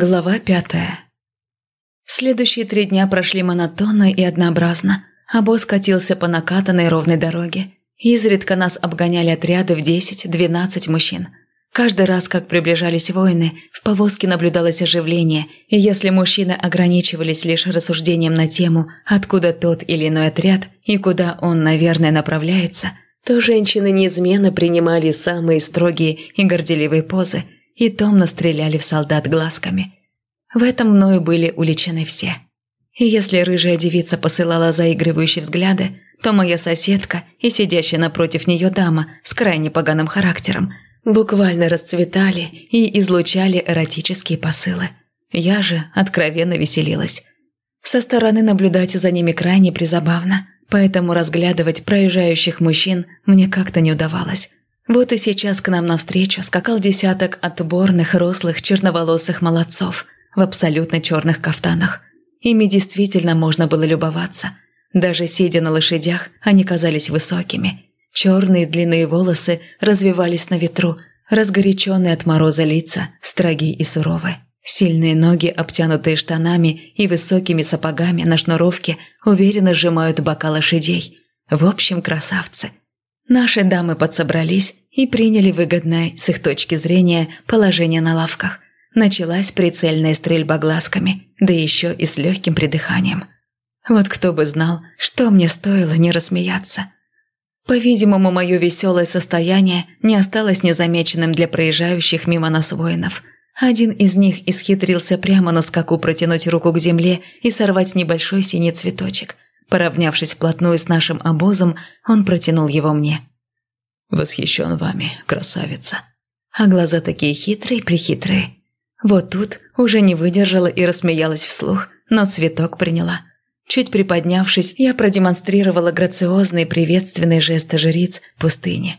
Глава пятая. Следующие три дня прошли монотонно и однообразно. А катился по накатанной ровной дороге. Изредка нас обгоняли отряды в 10-12 мужчин. Каждый раз, как приближались воины, в повозке наблюдалось оживление, и если мужчины ограничивались лишь рассуждением на тему, откуда тот или иной отряд и куда он, наверное, направляется, то женщины неизменно принимали самые строгие и горделивые позы – и томно стреляли в солдат глазками. В этом мною были уличены все. И если рыжая девица посылала заигрывающие взгляды, то моя соседка и сидящая напротив нее дама с крайне поганым характером буквально расцветали и излучали эротические посылы. Я же откровенно веселилась. Со стороны наблюдать за ними крайне призабавно, поэтому разглядывать проезжающих мужчин мне как-то не удавалось. Вот и сейчас к нам навстречу скакал десяток отборных, рослых, черноволосых молодцов в абсолютно черных кафтанах. Ими действительно можно было любоваться. Даже сидя на лошадях, они казались высокими. Черные длинные волосы развивались на ветру, разгоряченные от мороза лица, строги и суровы. Сильные ноги, обтянутые штанами и высокими сапогами на шнуровке, уверенно сжимают бока лошадей. В общем, красавцы. Наши дамы подсобрались и приняли выгодное, с их точки зрения, положение на лавках. Началась прицельная стрельба глазками, да еще и с легким придыханием. Вот кто бы знал, что мне стоило не рассмеяться. По-видимому, мое веселое состояние не осталось незамеченным для проезжающих мимо нас воинов. Один из них исхитрился прямо на скаку протянуть руку к земле и сорвать небольшой синий цветочек – Поравнявшись вплотную с нашим обозом, он протянул его мне. «Восхищен вами, красавица». А глаза такие хитрые-прихитрые. Вот тут уже не выдержала и рассмеялась вслух, но цветок приняла. Чуть приподнявшись, я продемонстрировала грациозный приветственный жест жриц пустыни.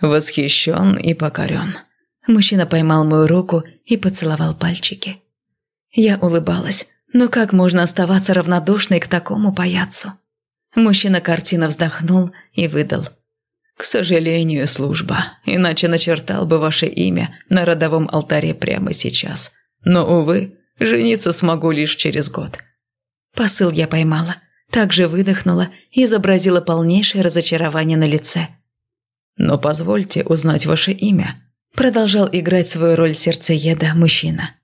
«Восхищен и покорен». Мужчина поймал мою руку и поцеловал пальчики. Я улыбалась, но как можно оставаться равнодушной к такому паяцу? Мужчина картина вздохнул и выдал. «К сожалению, служба, иначе начертал бы ваше имя на родовом алтаре прямо сейчас. Но, увы, жениться смогу лишь через год». Посыл я поймала, также выдохнула и изобразила полнейшее разочарование на лице. «Но позвольте узнать ваше имя», – продолжал играть свою роль сердцееда мужчина.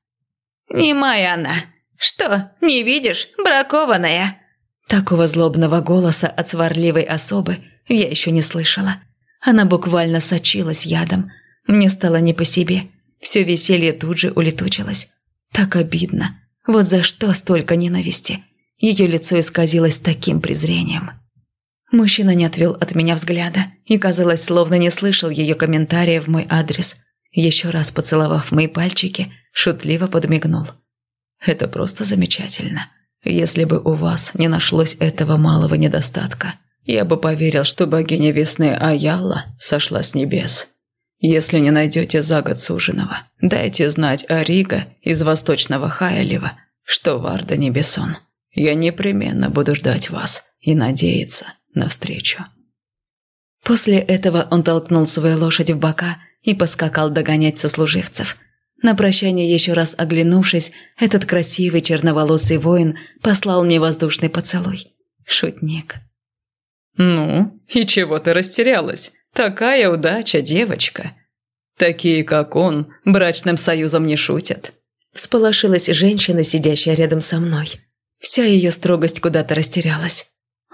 «Не моя она», «Что, не видишь, бракованная?» Такого злобного голоса от сварливой особы я еще не слышала. Она буквально сочилась ядом. Мне стало не по себе. Все веселье тут же улетучилось. Так обидно. Вот за что столько ненависти? Ее лицо исказилось таким презрением. Мужчина не отвел от меня взгляда и, казалось, словно не слышал ее комментария в мой адрес. Еще раз поцеловав мои пальчики, шутливо подмигнул. Это просто замечательно. Если бы у вас не нашлось этого малого недостатка, я бы поверил, что богиня весны Аяла сошла с небес. Если не найдете за год суженого, дайте знать Арига из восточного Хайлева, что Варда Небесон. Я непременно буду ждать вас и надеяться на встречу. После этого он толкнул свою лошадь в бока и поскакал догонять сослуживцев – на прощание еще раз оглянувшись, этот красивый черноволосый воин послал мне воздушный поцелуй. Шутник. «Ну, и чего ты растерялась? Такая удача, девочка!» «Такие, как он, брачным союзом не шутят!» Всполошилась женщина, сидящая рядом со мной. Вся ее строгость куда-то растерялась.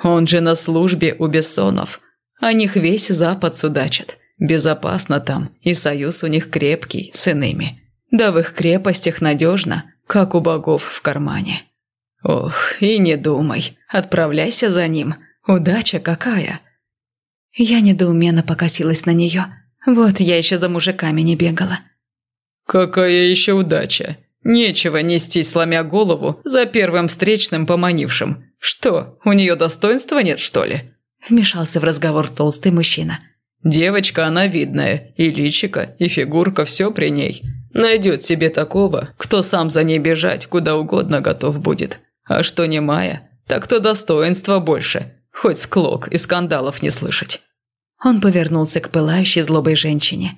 «Он же на службе у Бессонов. О них весь Запад судачит. Безопасно там, и союз у них крепкий с иными. Да в их крепостях надежно, как у богов в кармане. Ох, и не думай, отправляйся за ним. Удача какая!» Я недоуменно покосилась на нее. Вот я еще за мужиками не бегала. «Какая еще удача? Нечего нести, сломя голову, за первым встречным поманившим. Что, у нее достоинства нет, что ли?» Вмешался в разговор толстый мужчина. «Девочка она видная, и личика, и фигурка, все при ней. Найдет себе такого, кто сам за ней бежать куда угодно готов будет. А что не Майя, так то достоинства больше, хоть склок и скандалов не слышать». Он повернулся к пылающей злобой женщине.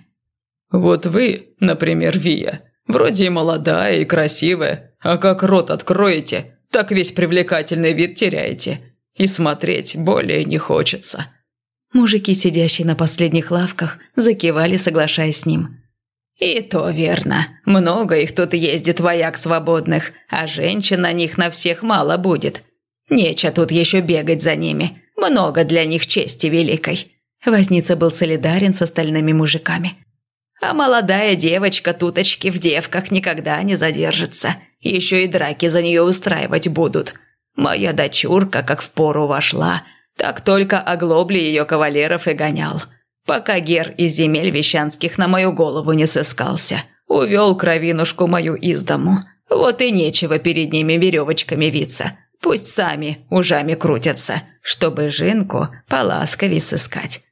«Вот вы, например, Вия, Вроде и молодая, и красивая, а как рот откроете, так весь привлекательный вид теряете. И смотреть более не хочется». Мужики, сидящие на последних лавках, закивали, соглашаясь с ним. «И то верно. Много их тут ездит вояк свободных, а женщин на них на всех мало будет. Нече тут еще бегать за ними. Много для них чести великой». Возница был солидарен с остальными мужиками. «А молодая девочка туточки в девках никогда не задержится. Еще и драки за нее устраивать будут. Моя дочурка как в пору вошла, так только оглобли ее кавалеров и гонял. Пока гер из земель вещанских на мою голову не сыскался. Увел кровинушку мою из дому. Вот и нечего перед ними веревочками виться. Пусть сами ужами крутятся, чтобы жинку поласковей сыскать.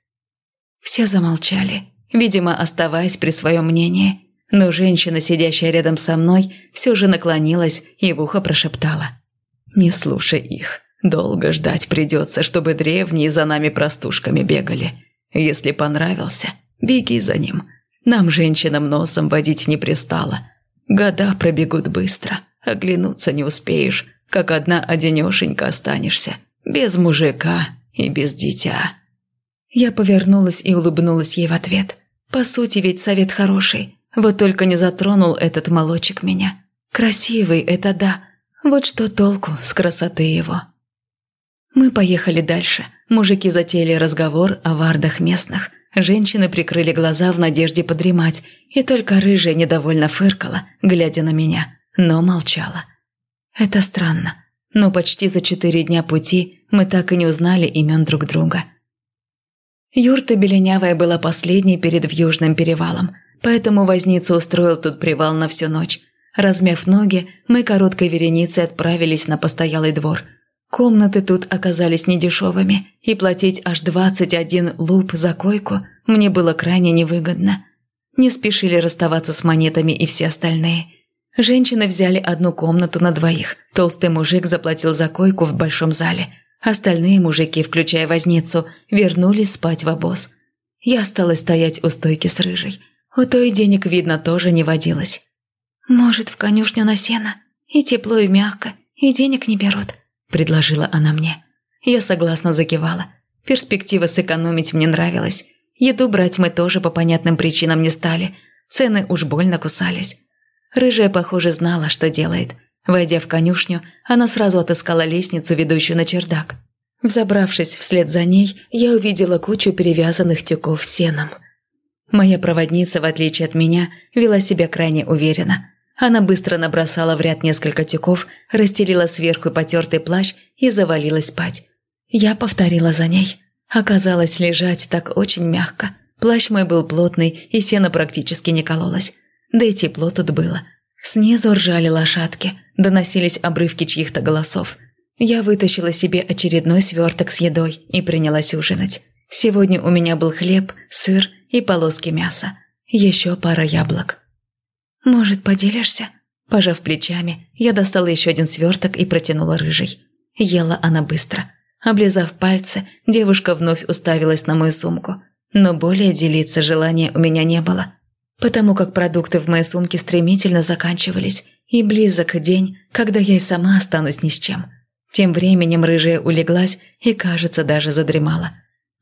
Все замолчали, видимо, оставаясь при своем мнении. Но женщина, сидящая рядом со мной, все же наклонилась и в ухо прошептала. «Не слушай их. Долго ждать придется, чтобы древние за нами простушками бегали. Если понравился, беги за ним. Нам, женщинам, носом водить не пристало. Года пробегут быстро, оглянуться не успеешь, как одна одинешенька останешься, без мужика и без дитя». Я повернулась и улыбнулась ей в ответ. По сути, ведь совет хороший. Вот только не затронул этот молочек меня. Красивый, это да. Вот что толку с красоты его. Мы поехали дальше. Мужики затеяли разговор о вардах местных. Женщины прикрыли глаза в надежде подремать, и только рыжая недовольно фыркала, глядя на меня, но молчала. Это странно, но почти за четыре дня пути мы так и не узнали имен друг друга. Юрта Беленявая была последней перед Вьюжным перевалом, поэтому возница устроил тут привал на всю ночь. Размяв ноги, мы короткой вереницей отправились на постоялый двор. Комнаты тут оказались недешевыми, и платить аж 21 луп за койку мне было крайне невыгодно. Не спешили расставаться с монетами и все остальные. Женщины взяли одну комнату на двоих. Толстый мужик заплатил за койку в большом зале – Остальные мужики, включая возницу, вернулись спать в обоз. Я осталась стоять у стойки с рыжей. У той денег, видно, тоже не водилось. «Может, в конюшню на сено? И тепло, и мягко, и денег не берут», – предложила она мне. Я согласно закивала. Перспектива сэкономить мне нравилась. Еду брать мы тоже по понятным причинам не стали. Цены уж больно кусались. Рыжая, похоже, знала, что делает. Войдя в конюшню, она сразу отыскала лестницу, ведущую на чердак. Взобравшись вслед за ней, я увидела кучу перевязанных тюков сеном. Моя проводница, в отличие от меня, вела себя крайне уверенно. Она быстро набросала в ряд несколько тюков, расстелила сверху потертый плащ и завалилась спать. Я повторила за ней. Оказалось, лежать так очень мягко. Плащ мой был плотный, и сено практически не кололось. Да и тепло тут было. Снизу ржали лошадки, доносились обрывки чьих-то голосов. Я вытащила себе очередной сверток с едой и принялась ужинать. Сегодня у меня был хлеб, сыр и полоски мяса. Еще пара яблок. «Может, поделишься?» Пожав плечами, я достала еще один сверток и протянула рыжий. Ела она быстро. Облизав пальцы, девушка вновь уставилась на мою сумку. Но более делиться желания у меня не было потому как продукты в моей сумке стремительно заканчивались, и близок день, когда я и сама останусь ни с чем. Тем временем рыжая улеглась и, кажется, даже задремала.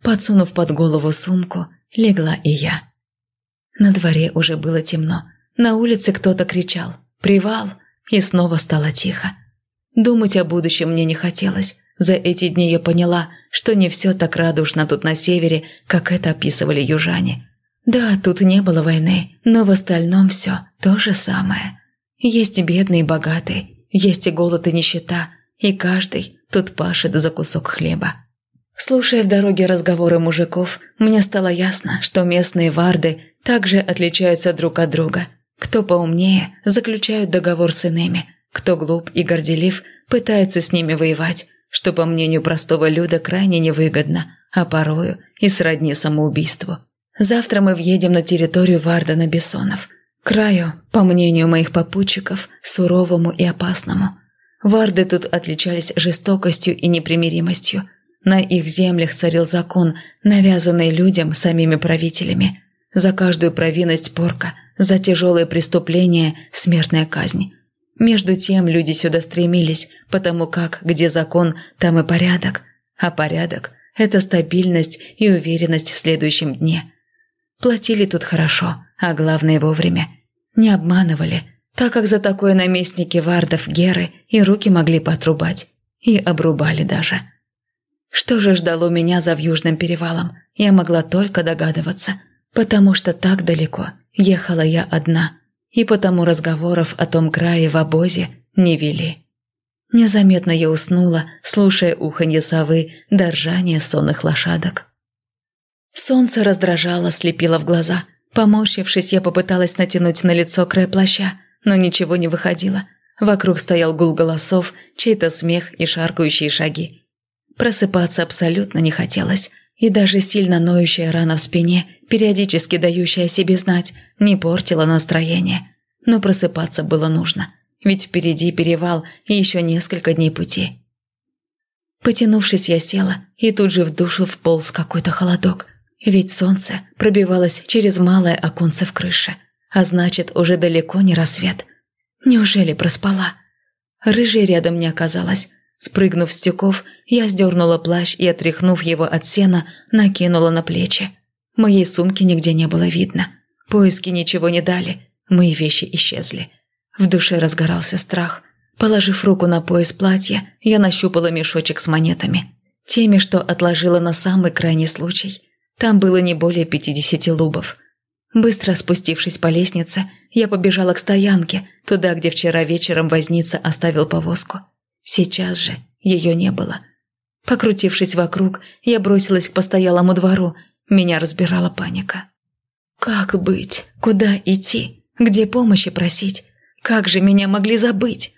Подсунув под голову сумку, легла и я. На дворе уже было темно. На улице кто-то кричал «Привал!» и снова стало тихо. Думать о будущем мне не хотелось. За эти дни я поняла, что не все так радужно тут на севере, как это описывали южане – да, тут не было войны, но в остальном все то же самое. Есть и бедные, и богатые, есть и голод, и нищета, и каждый тут пашет за кусок хлеба. Слушая в дороге разговоры мужиков, мне стало ясно, что местные варды также отличаются друг от друга. Кто поумнее, заключают договор с иными, кто глуп и горделив, пытается с ними воевать, что, по мнению простого люда, крайне невыгодно, а порою и сродни самоубийству. Завтра мы въедем на территорию Вардена Бессонов. Краю, по мнению моих попутчиков, суровому и опасному. Варды тут отличались жестокостью и непримиримостью. На их землях царил закон, навязанный людям самими правителями. За каждую провинность порка, За тяжелые преступления – смертная казнь. Между тем люди сюда стремились, потому как где закон, там и порядок. А порядок – это стабильность и уверенность в следующем дне. Платили тут хорошо, а главное вовремя. Не обманывали, так как за такое наместники вардов Геры и руки могли потрубать. И обрубали даже. Что же ждало меня за Вьюжным перевалом, я могла только догадываться, потому что так далеко ехала я одна – и потому разговоров о том крае в обозе не вели. Незаметно я уснула, слушая уханье совы до ржания сонных лошадок. Солнце раздражало, слепило в глаза. Поморщившись, я попыталась натянуть на лицо край плаща, но ничего не выходило. Вокруг стоял гул голосов, чей-то смех и шаркающие шаги. Просыпаться абсолютно не хотелось, и даже сильно ноющая рана в спине, периодически дающая себе знать, не портила настроение. Но просыпаться было нужно, ведь впереди перевал и еще несколько дней пути. Потянувшись, я села, и тут же в душу вполз какой-то холодок, ведь солнце пробивалось через малое оконце в крыше, а значит, уже далеко не рассвет. Неужели проспала? Рыжей рядом не оказалось, Спрыгнув с тюков, я сдернула плащ и, отряхнув его от сена, накинула на плечи. Моей сумки нигде не было видно. Поиски ничего не дали, мои вещи исчезли. В душе разгорался страх. Положив руку на пояс платья, я нащупала мешочек с монетами. Теми, что отложила на самый крайний случай. Там было не более пятидесяти лубов. Быстро спустившись по лестнице, я побежала к стоянке, туда, где вчера вечером возница оставил повозку. Сейчас же ее не было. Покрутившись вокруг, я бросилась к постоялому двору. Меня разбирала паника. Как быть? Куда идти? Где помощи просить? Как же меня могли забыть?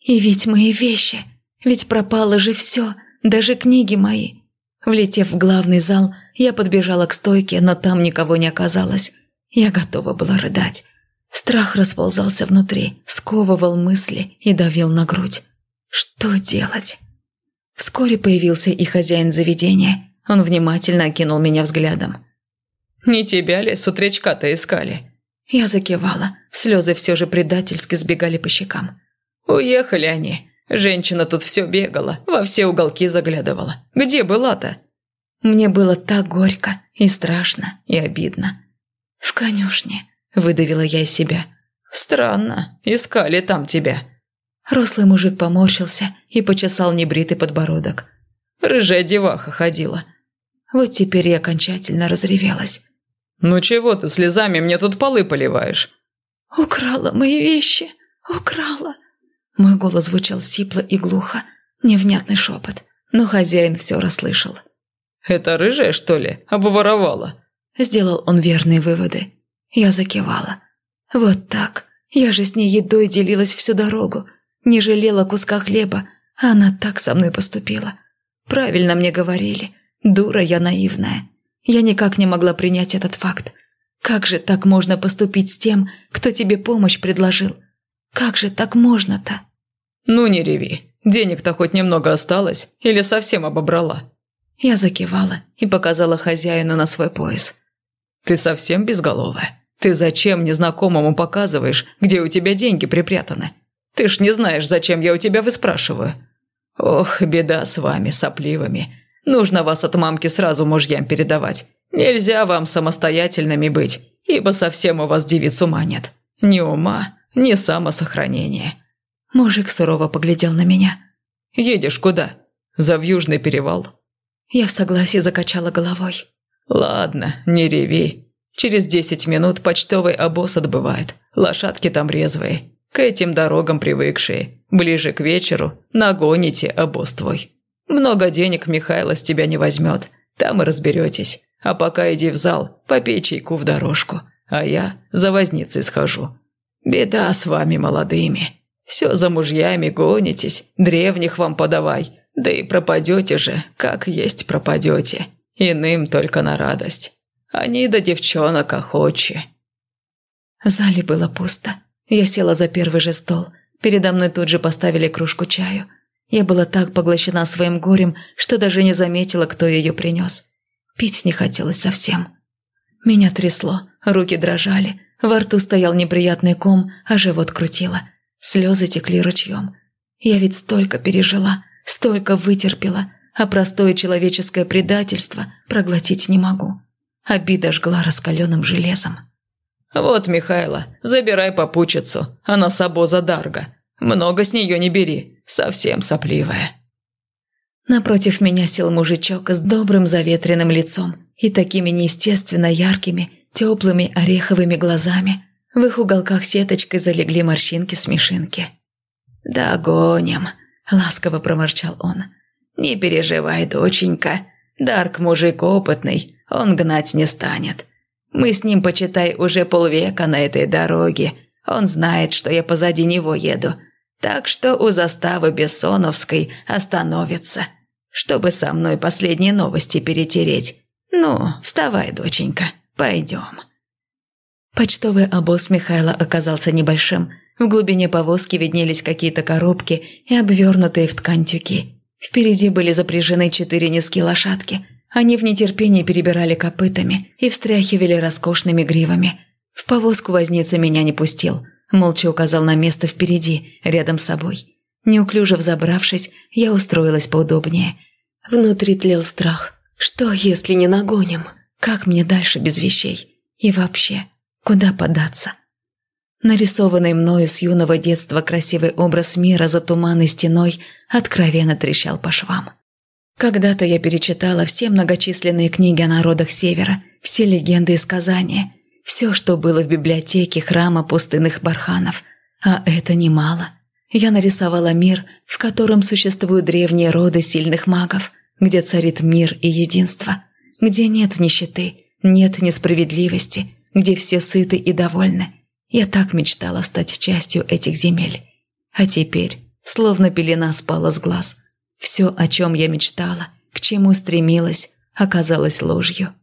И ведь мои вещи. Ведь пропало же все, даже книги мои. Влетев в главный зал, я подбежала к стойке, но там никого не оказалось. Я готова была рыдать. Страх расползался внутри, сковывал мысли и давил на грудь. Что делать? Вскоре появился и хозяин заведения. Он внимательно окинул меня взглядом. «Не тебя ли с утречка-то искали?» Я закивала. Слезы все же предательски сбегали по щекам. «Уехали они. Женщина тут все бегала, во все уголки заглядывала. Где была-то?» Мне было так горько и страшно, и обидно. «В конюшне», – выдавила я из себя. «Странно, искали там тебя. Рослый мужик поморщился и почесал небритый подбородок. Рыжая деваха ходила. Вот теперь я окончательно разревелась. «Ну чего ты слезами мне тут полы поливаешь?» «Украла мои вещи! Украла!» Мой голос звучал сипло и глухо, невнятный шепот, но хозяин все расслышал. «Это рыжая, что ли, обворовала?» Сделал он верные выводы. Я закивала. «Вот так. Я же с ней едой делилась всю дорогу. Не жалела куска хлеба, а она так со мной поступила. Правильно мне говорили. Дура я наивная. Я никак не могла принять этот факт. Как же так можно поступить с тем, кто тебе помощь предложил? Как же так можно-то? Ну не реви. Денег-то хоть немного осталось или совсем обобрала? Я закивала и показала хозяину на свой пояс. Ты совсем безголовая? Ты зачем незнакомому показываешь, где у тебя деньги припрятаны? Ты ж не знаешь, зачем я у тебя выспрашиваю. Ох, беда с вами, сопливыми. Нужно вас от мамки сразу мужьям передавать. Нельзя вам самостоятельными быть, ибо совсем у вас девиц ума нет. Ни ума, ни самосохранения». Мужик сурово поглядел на меня. «Едешь куда? За Вьюжный перевал?» Я в согласии закачала головой. «Ладно, не реви. Через десять минут почтовый обоз отбывает. Лошадки там резвые. К этим дорогам привыкшие. Ближе к вечеру нагоните обоз твой. Много денег Михайло с тебя не возьмет. Там и разберетесь. А пока иди в зал, попей чайку в дорожку. А я за возницей схожу. Беда с вами молодыми. Все за мужьями гонитесь, древних вам подавай. Да и пропадете же, как есть пропадете. Иным только на радость. Они до девчонок охочи. В зале было пусто. Я села за первый же стол. Передо мной тут же поставили кружку чаю. Я была так поглощена своим горем, что даже не заметила, кто ее принес. Пить не хотелось совсем. Меня трясло, руки дрожали, Во рту стоял неприятный ком, а живот крутило. Слезы текли ручьем. Я ведь столько пережила, столько вытерпела, а простое человеческое предательство проглотить не могу. Обида жгла раскаленным железом. «Вот, Михайло, забирай попутчицу, она сабоза Дарга. Много с нее не бери, совсем сопливая». Напротив меня сел мужичок с добрым заветренным лицом и такими неестественно яркими, теплыми ореховыми глазами. В их уголках сеточкой залегли морщинки-смешинки. «Догоним», — ласково проморчал он. «Не переживай, доченька. Дарк мужик опытный, он гнать не станет. Мы с ним, почитай, уже полвека на этой дороге. Он знает, что я позади него еду. Так что у заставы Бессоновской остановится, чтобы со мной последние новости перетереть. Ну, вставай, доченька, пойдем». Почтовый обоз Михайла оказался небольшим. В глубине повозки виднелись какие-то коробки и обвернутые в ткань тюки. Впереди были запряжены четыре низкие лошадки – они в нетерпении перебирали копытами и встряхивали роскошными гривами. В повозку возница меня не пустил, молча указал на место впереди, рядом с собой. Неуклюже взобравшись, я устроилась поудобнее. Внутри тлел страх. Что, если не нагоним? Как мне дальше без вещей? И вообще, куда податься? Нарисованный мною с юного детства красивый образ мира за туманной стеной откровенно трещал по швам. Когда-то я перечитала все многочисленные книги о народах Севера, все легенды и сказания, все, что было в библиотеке храма пустынных барханов. А это немало. Я нарисовала мир, в котором существуют древние роды сильных магов, где царит мир и единство, где нет нищеты, нет несправедливости, где все сыты и довольны. Я так мечтала стать частью этих земель. А теперь, словно пелена спала с глаз – все, о чем я мечтала, к чему стремилась, оказалось ложью.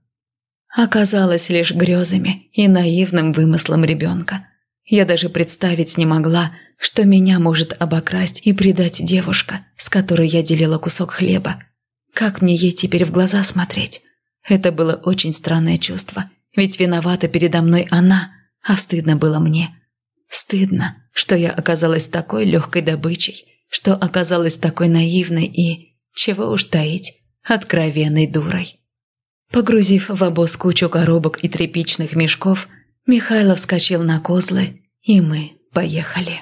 Оказалось лишь грезами и наивным вымыслом ребенка. Я даже представить не могла, что меня может обокрасть и предать девушка, с которой я делила кусок хлеба. Как мне ей теперь в глаза смотреть? Это было очень странное чувство, ведь виновата передо мной она, а стыдно было мне. Стыдно, что я оказалась такой легкой добычей, что оказалась такой наивной и, чего уж таить, откровенной дурой. Погрузив в обоз кучу коробок и тряпичных мешков, Михайлов вскочил на козлы, и мы поехали.